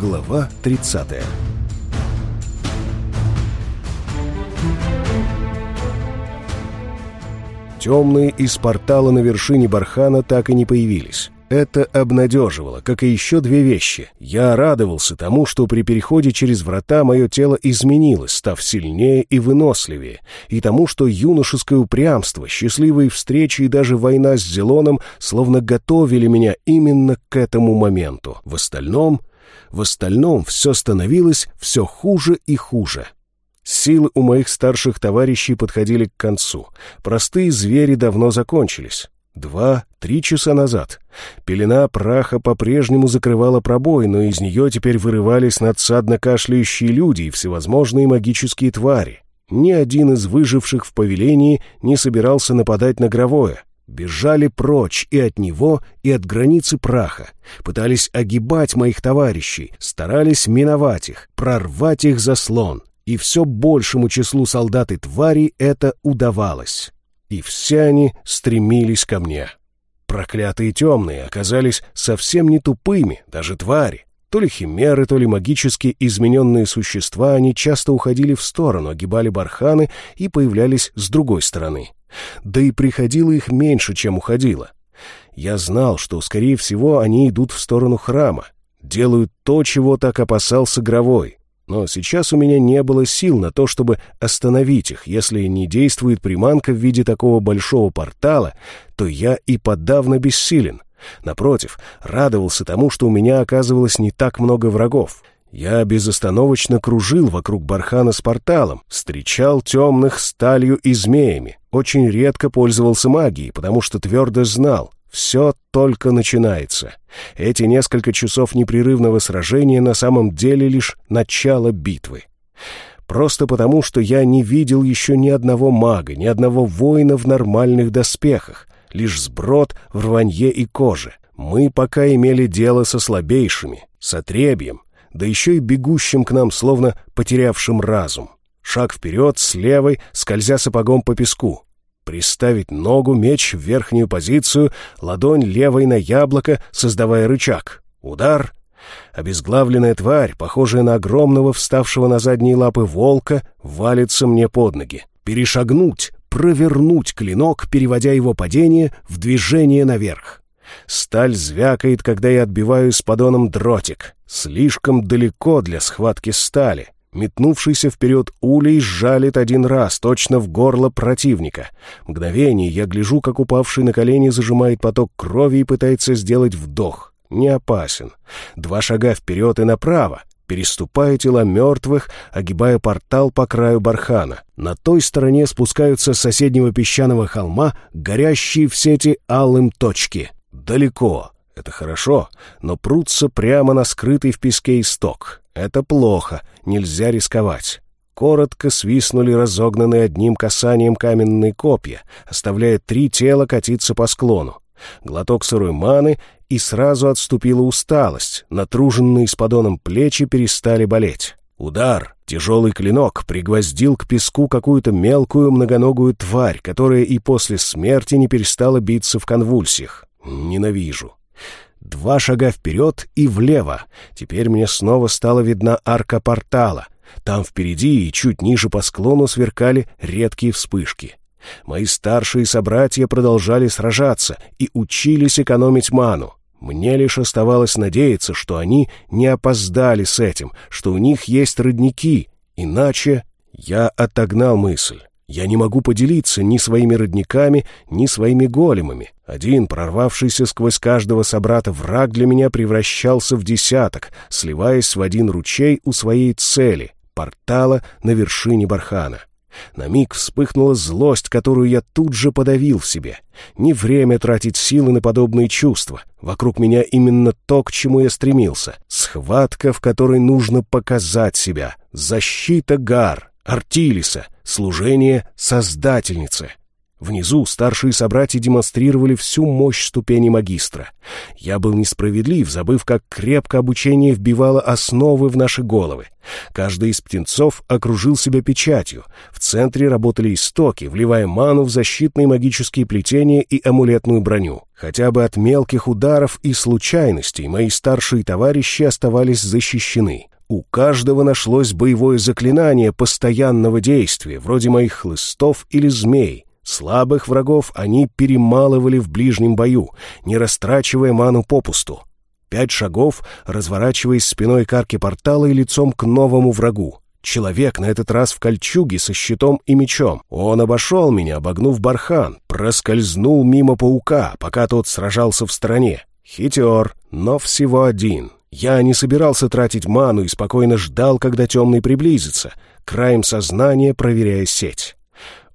Глава 30 Темные из портала на вершине бархана так и не появились. Это обнадеживало, как и еще две вещи. Я радовался тому, что при переходе через врата мое тело изменилось, став сильнее и выносливее, и тому, что юношеское упрямство, счастливые встречи и даже война с Зелоном словно готовили меня именно к этому моменту. В остальном в остальном все становилось все хуже и хуже. Силы у моих старших товарищей подходили к концу. Простые звери давно закончились. Два-три часа назад. Пелена праха по-прежнему закрывала пробой, но из нее теперь вырывались надсадно кашляющие люди и всевозможные магические твари. Ни один из выживших в повелении не собирался нападать на Гровое бежали прочь и от него, и от границы праха, пытались огибать моих товарищей, старались миновать их, прорвать их заслон, и все большему числу солдат и тварей это удавалось. И все они стремились ко мне. Проклятые темные оказались совсем не тупыми, даже твари. То ли химеры, то ли магически измененные существа, они часто уходили в сторону, огибали барханы и появлялись с другой стороны. Да и приходило их меньше, чем уходило. Я знал, что, скорее всего, они идут в сторону храма, делают то, чего так опасался Гровой. Но сейчас у меня не было сил на то, чтобы остановить их. Если не действует приманка в виде такого большого портала, то я и подавно бессилен. Напротив, радовался тому, что у меня оказывалось не так много врагов. Я безостановочно кружил вокруг бархана с порталом, встречал темных сталью и змеями, очень редко пользовался магией, потому что твердо знал, все только начинается. Эти несколько часов непрерывного сражения на самом деле лишь начало битвы. Просто потому, что я не видел еще ни одного мага, ни одного воина в нормальных доспехах, лишь сброд в рванье и коже. Мы пока имели дело со слабейшими, с отребьем, да еще и бегущим к нам, словно потерявшим разум. Шаг вперед, с левой, скользя сапогом по песку. Приставить ногу, меч в верхнюю позицию, ладонь левой на яблоко, создавая рычаг. Удар. Обезглавленная тварь, похожая на огромного вставшего на задние лапы волка, валится мне под ноги. Перешагнуть, провернуть клинок, переводя его падение в движение наверх. Сталь звякает, когда я отбиваю с подоном дротик. Слишком далеко для схватки стали. Метнувшийся вперед улей жалит один раз, точно в горло противника. Мгновение я гляжу, как упавший на колени зажимает поток крови и пытается сделать вдох. Не опасен. Два шага вперед и направо переступая тела мертвых, огибая портал по краю бархана. На той стороне спускаются с соседнего песчаного холма горящие в сети алым точки далеко. Это хорошо, но прутся прямо на скрытый в песке исток. Это плохо, нельзя рисковать. Коротко свистнули разогнанные одним касанием каменные копья, оставляя три тела катиться по склону. Глоток сырой маны, и сразу отступила усталость, натруженные с подоном плечи перестали болеть. Удар, тяжелый клинок пригвоздил к песку какую-то мелкую многоногую тварь, которая и после смерти не перестала биться в конвульсиях. Ненавижу. Два шага вперед и влево. Теперь мне снова стала видна арка портала. Там впереди и чуть ниже по склону сверкали редкие вспышки. Мои старшие собратья продолжали сражаться и учились экономить ману. Мне лишь оставалось надеяться, что они не опоздали с этим, что у них есть родники, иначе я отогнал мысль. Я не могу поделиться ни своими родниками, ни своими големами. Один, прорвавшийся сквозь каждого собрата враг для меня превращался в десяток, сливаясь в один ручей у своей цели — портала на вершине бархана. На миг вспыхнула злость, которую я тут же подавил в себе. Не время тратить силы на подобные чувства. Вокруг меня именно то, к чему я стремился. Схватка, в которой нужно показать себя. Защита Гар, Артилиса, служение Создательнице. Внизу старшие собратья демонстрировали всю мощь ступени магистра. Я был несправедлив, забыв, как крепко обучение вбивало основы в наши головы. Каждый из птенцов окружил себя печатью. В центре работали истоки, вливая ману в защитные магические плетения и амулетную броню. Хотя бы от мелких ударов и случайностей мои старшие товарищи оставались защищены. У каждого нашлось боевое заклинание постоянного действия, вроде моих хлыстов или змей — Слабых врагов они перемалывали в ближнем бою, не растрачивая ману попусту. Пять шагов, разворачиваясь спиной к арке портала и лицом к новому врагу. Человек на этот раз в кольчуге со щитом и мечом. Он обошел меня, обогнув бархан, проскользнул мимо паука, пока тот сражался в стороне. Хитер, но всего один. Я не собирался тратить ману и спокойно ждал, когда темный приблизится, краем сознания проверяя сеть.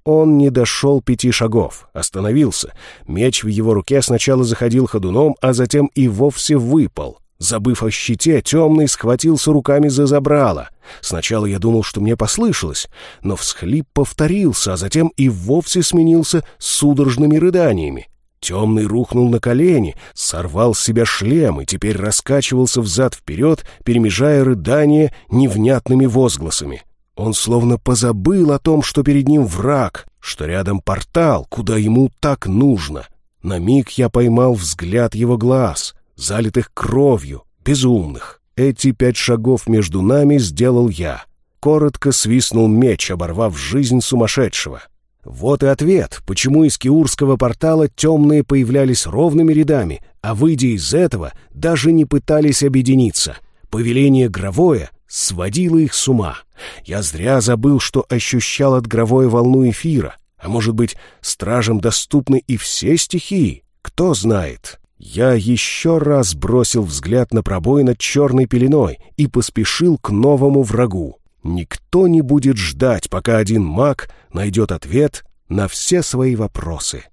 Он не дошел пяти шагов, остановился. Меч в его руке сначала заходил ходуном, а затем и вовсе выпал. Забыв о щите, темный схватился руками за забрало. Сначала я думал, что мне послышалось, но всхлип повторился, а затем и вовсе сменился судорожными рыданиями. Темный рухнул на колени, сорвал с себя шлем и теперь раскачивался взад-вперед, перемежая рыдания невнятными возгласами. Он словно позабыл о том, что перед ним враг, что рядом портал, куда ему так нужно. На миг я поймал взгляд его глаз, залитых кровью, безумных. Эти пять шагов между нами сделал я. Коротко свистнул меч, оборвав жизнь сумасшедшего. Вот и ответ, почему из Киурского портала темные появлялись ровными рядами, а выйдя из этого, даже не пытались объединиться. Повеление Гровое сводило их с ума. Я зря забыл, что ощущал от гровой волну эфира. А может быть, стражам доступны и все стихии? Кто знает. Я еще раз бросил взгляд на пробой над черной пеленой и поспешил к новому врагу. Никто не будет ждать, пока один маг найдет ответ на все свои вопросы.